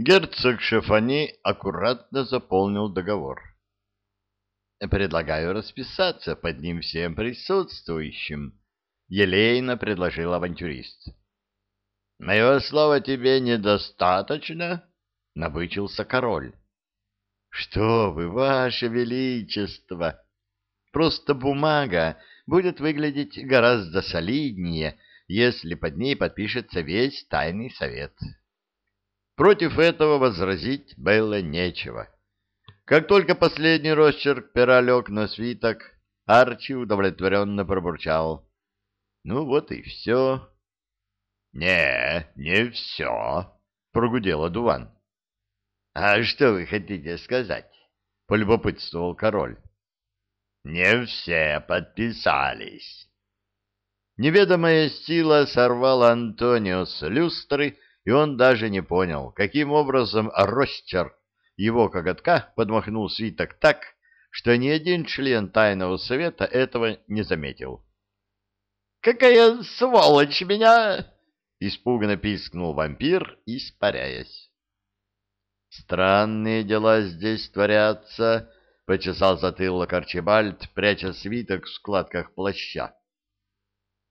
Герцог Шефани аккуратно заполнил договор. «Предлагаю расписаться под ним всем присутствующим», — елейно предложил авантюрист. «Моего слова тебе недостаточно?» — набычился король. «Что вы, ваше величество! Просто бумага будет выглядеть гораздо солиднее, если под ней подпишется весь тайный совет». Против этого возразить было нечего. Как только последний росчерк пера лег на свиток, Арчи удовлетворенно пробурчал. Ну вот и все. — Не, не все, — прогудел Дуван. — А что вы хотите сказать? — полюбопытствовал король. — Не все подписались. Неведомая сила сорвала Антонио с люстры, и он даже не понял, каким образом росчерк его коготка подмахнул свиток так, что ни один член тайного совета этого не заметил. «Какая сволочь меня!» — испуганно пискнул вампир, испаряясь. «Странные дела здесь творятся», — почесал затылок Арчибальд, пряча свиток в складках плаща.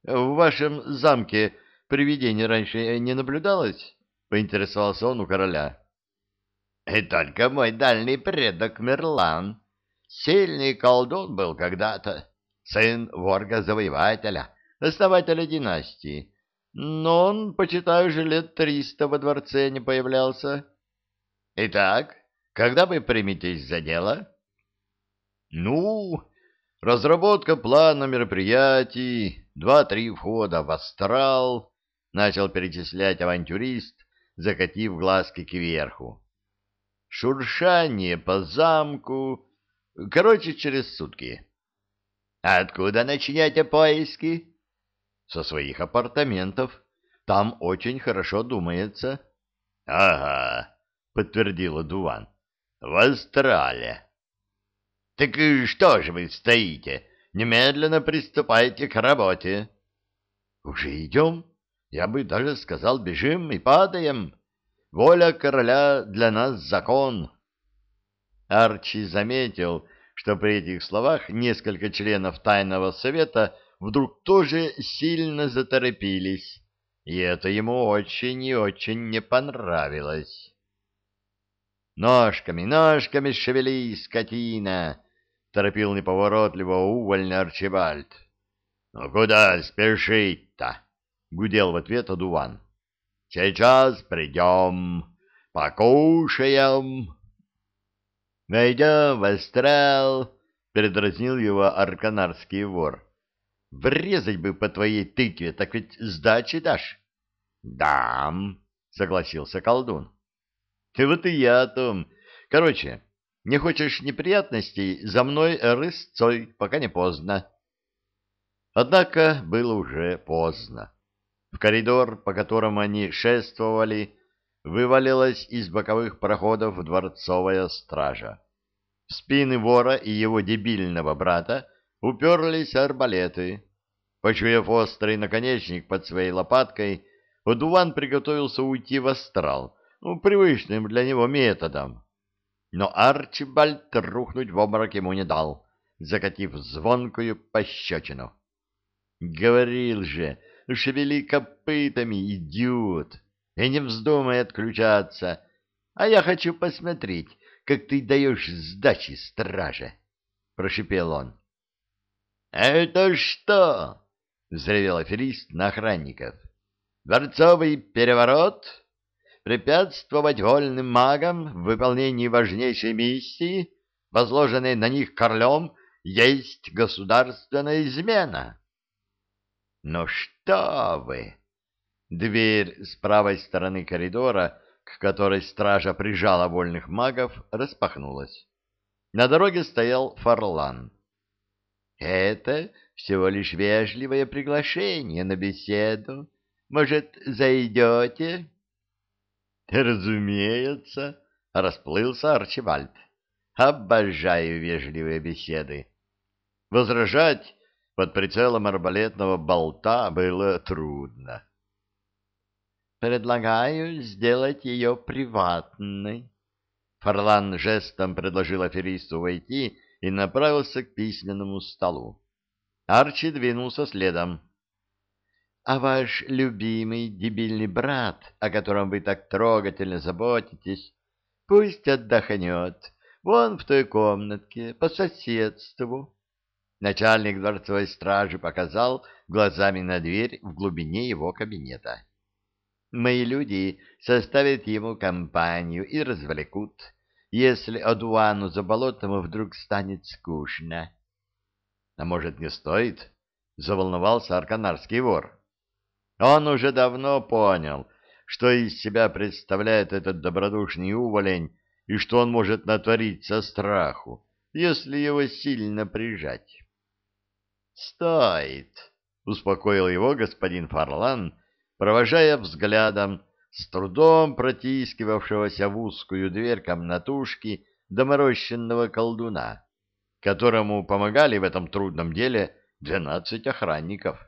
«В вашем замке привидений раньше не наблюдалось? — поинтересовался он у короля. — И только мой дальний предок Мерлан. Сильный колдун был когда-то, сын ворга-завоевателя, основателя династии. Но он, почитаю, уже лет триста во дворце не появлялся. Итак, когда вы приметесь за дело? — Ну, разработка плана мероприятий, два-три входа в астрал, — начал перечислять авантюрист, закатив глазки кверху. Шуршание по замку. Короче, через сутки. А откуда начнете поиски? Со своих апартаментов. Там очень хорошо думается. Ага, подтвердила Дуван. В Астрале. Так что же вы стоите? Немедленно приступайте к работе. Уже идем? Я бы даже сказал, бежим и падаем. Воля короля для нас закон. Арчи заметил, что при этих словах несколько членов тайного совета вдруг тоже сильно заторопились, и это ему очень и очень не понравилось. «Ножками, ножками шевели, скотина!» — торопил неповоротливо увольня Арчибальд. «Ну куда спешить-то?» — гудел в ответ одуван. — Сейчас придем, покушаем. — Войдем в астрал, — передразнил его арканарский вор. — Врезать бы по твоей тыкве, так ведь сдачи дашь. — Дам, — согласился колдун. — Ты вот и я о том. Короче, не хочешь неприятностей, за мной рысцой, пока не поздно. Однако было уже поздно. В коридор, по которому они шествовали, вывалилась из боковых проходов дворцовая стража. В спины вора и его дебильного брата уперлись арбалеты. Почуяв острый наконечник под своей лопаткой, Одуван приготовился уйти в астрал, ну, привычным для него методом. Но Арчибальд рухнуть в обморок ему не дал, закатив звонкую пощечину. «Говорил же, шевели копытами, идиот, и не вздумай отключаться, а я хочу посмотреть, как ты даешь сдачи страже, — прошипел он. — Это что? — взревел аферист на охранников. — Дворцовый переворот? Препятствовать вольным магам в выполнении важнейшей миссии, возложенной на них королем, есть государственная измена. Но что вы! Дверь с правой стороны коридора, к которой стража прижала вольных магов, распахнулась. На дороге стоял Фарлан. «Это всего лишь вежливое приглашение на беседу. Может, зайдете?» «Разумеется», — расплылся Арчибальд. «Обожаю вежливые беседы». Возражать под прицелом арбалетного болта было трудно. Предлагаю сделать ее приватной. Фарлан жестом предложил аферисту войти и направился к письменному столу. Арчи двинулся следом. — А ваш любимый дебильный брат, о котором вы так трогательно заботитесь, пусть отдохнет вон в той комнатке, по соседству. Начальник дворцовой стражи показал глазами на дверь в глубине его кабинета. Мои люди составят ему компанию и развлекут, если Адуану за болотом вдруг станет скучно. — А может, не стоит? — заволновался арканарский вор. Он уже давно понял, что из себя представляет этот добродушный уволень и что он может натворить со страху, если его сильно прижать. — Стоит, — успокоил его господин Фарлан, — провожая взглядом с трудом протискивавшегося в узкую дверь комнатушки доморощенного колдуна, которому помогали в этом трудном деле двенадцать охранников.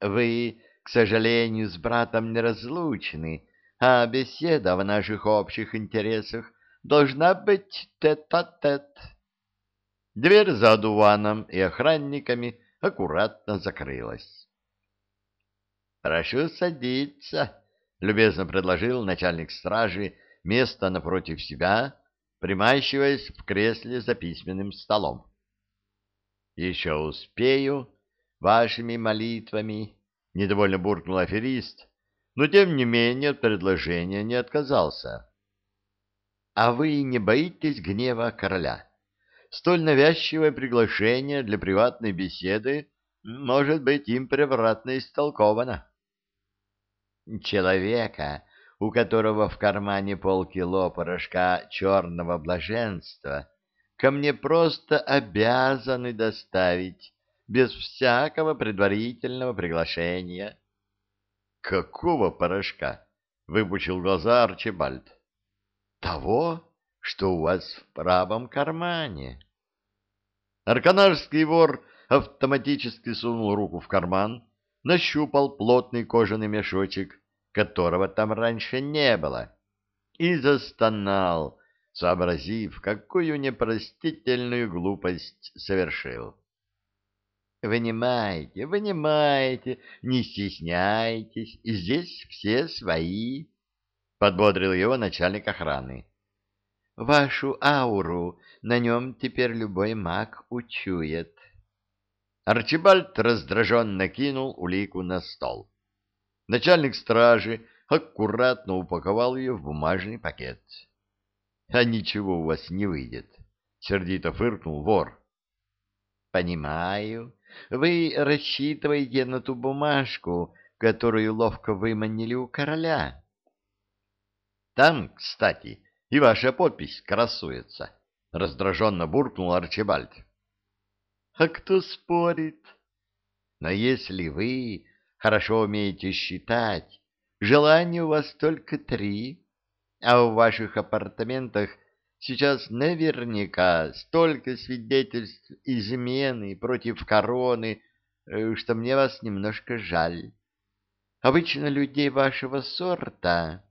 «Вы, к сожалению, с братом неразлучны, а беседа в наших общих интересах должна быть тет-а-тет». -тет. Дверь за одуваном и охранниками аккуратно закрылась. «Прошу садиться», — любезно предложил начальник стражи место напротив себя, примащиваясь в кресле за письменным столом. «Еще успею вашими молитвами», — недовольно буркнул аферист, но тем не менее от предложения не отказался. «А вы не боитесь гнева короля? Столь навязчивое приглашение для приватной беседы может быть им превратно истолковано» человека, у которого в кармане полкило порошка черного блаженства, ко мне просто обязаны доставить без всякого предварительного приглашения. — Какого порошка? — выпучил глаза Арчибальд. — Того, что у вас в правом кармане. Арканарский вор автоматически сунул руку в карман, нащупал плотный кожаный мешочек, которого там раньше не было, и застонал, сообразив, какую непростительную глупость совершил. «Вынимайте, вынимайте, не стесняйтесь, здесь все свои», — подбодрил его начальник охраны. «Вашу ауру на нем теперь любой маг учует». Арчибальд раздраженно кинул улику на стол. Начальник стражи аккуратно упаковал ее в бумажный пакет. — А ничего у вас не выйдет, — сердито фыркнул вор. — Понимаю. Вы рассчитываете на ту бумажку, которую ловко выманили у короля. — Там, кстати, и ваша подпись красуется, — раздраженно буркнул Арчибальд. А кто спорит? Но если вы хорошо умеете считать, желаний у вас только три, а в ваших апартаментах сейчас наверняка столько свидетельств измены против короны, э, что мне вас немножко жаль. Обычно людей вашего сорта,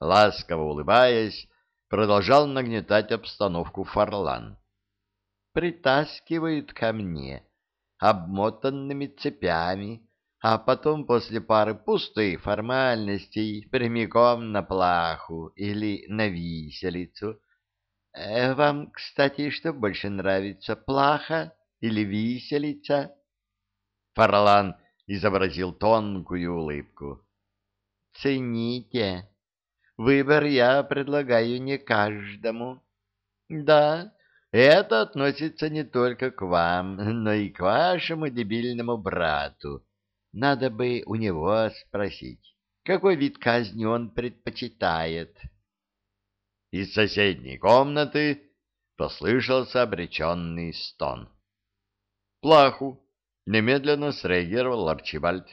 ласково улыбаясь, продолжал нагнетать обстановку Фарлан притаскивают ко мне обмотанными цепями, а потом после пары пустых формальностей прямиком на плаху или на виселицу. Э, вам, кстати, что больше нравится, плаха или виселица? Фарлан изобразил тонкую улыбку. Цените. Выбор я предлагаю не каждому. Да, это относится не только к вам, но и к вашему дебильному брату. Надо бы у него спросить, какой вид казни он предпочитает. Из соседней комнаты послышался обреченный стон. Плаху немедленно среагировал Арчибальд.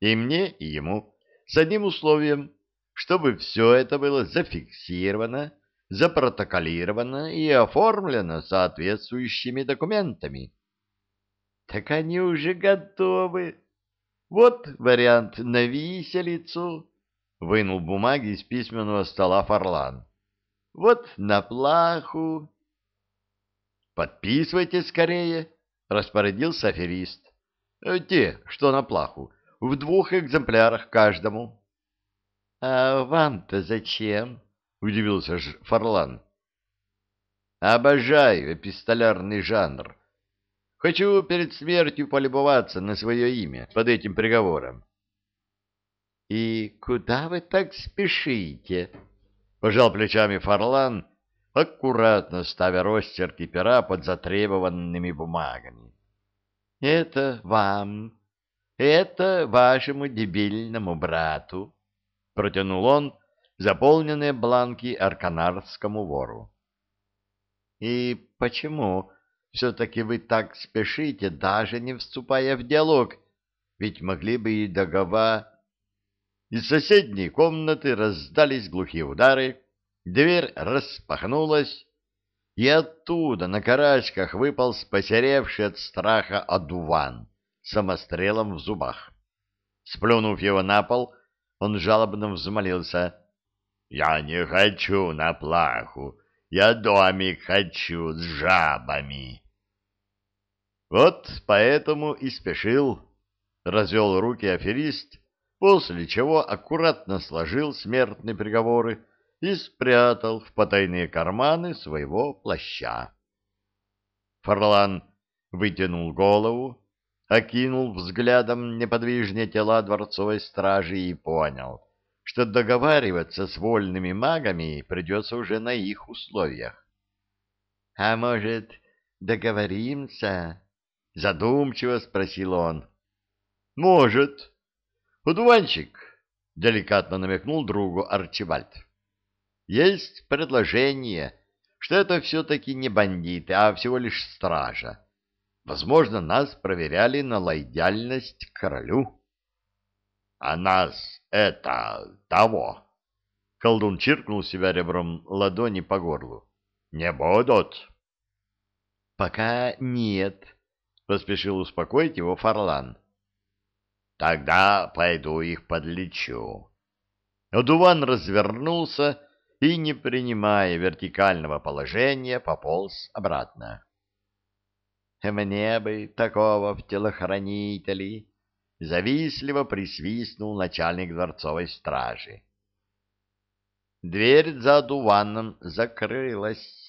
И мне, и ему, с одним условием, чтобы все это было зафиксировано, запротоколировано и оформлено соответствующими документами. Так они уже готовы. Вот вариант на виселицу. — вынул бумаги из письменного стола Фарлан. «Вот на плаху». «Подписывайте скорее», — распорядился аферист. «Те, что на плаху, в двух экземплярах каждому». «А вам-то зачем?» — удивился Фарлан. «Обожаю эпистолярный жанр. Хочу перед смертью полюбоваться на свое имя под этим приговором». «И куда вы так спешите?» — пожал плечами Фарлан, аккуратно ставя росчерки пера под затребованными бумагами. «Это вам, это вашему дебильному брату», — протянул он заполненные бланки арканарскому вору. «И почему все-таки вы так спешите, даже не вступая в диалог? Ведь могли бы и договор...» Из соседней комнаты раздались глухие удары, дверь распахнулась, и оттуда на карачках выполз посеревший от страха одуван самострелом в зубах. Сплюнув его на пол, он жалобно взмолился. — Я не хочу на плаху, я домик хочу с жабами. Вот поэтому и спешил, — развел руки аферист, после чего аккуратно сложил смертные приговоры и спрятал в потайные карманы своего плаща. Фарлан вытянул голову, окинул взглядом неподвижные тела дворцовой стражи и понял, что договариваться с вольными магами придется уже на их условиях. — А может, договоримся? — задумчиво спросил он. — Может. Удуванчик, — деликатно намекнул другу Арчибальд. — Есть предложение, что это все-таки не бандиты, а всего лишь стража Возможно, нас проверяли на лояльность к королю. — А нас это того! — колдун чиркнул себя ребром ладони по горлу. — Не будут? — Пока нет, — поспешил успокоить его Фарлан. — Тогда пойду их подлечу. Одуван развернулся и, не принимая вертикального положения, пополз обратно. Мне бы такого в телохранителей! Завистливо присвистнул начальник дворцовой стражи. Дверь за дуваном закрылась.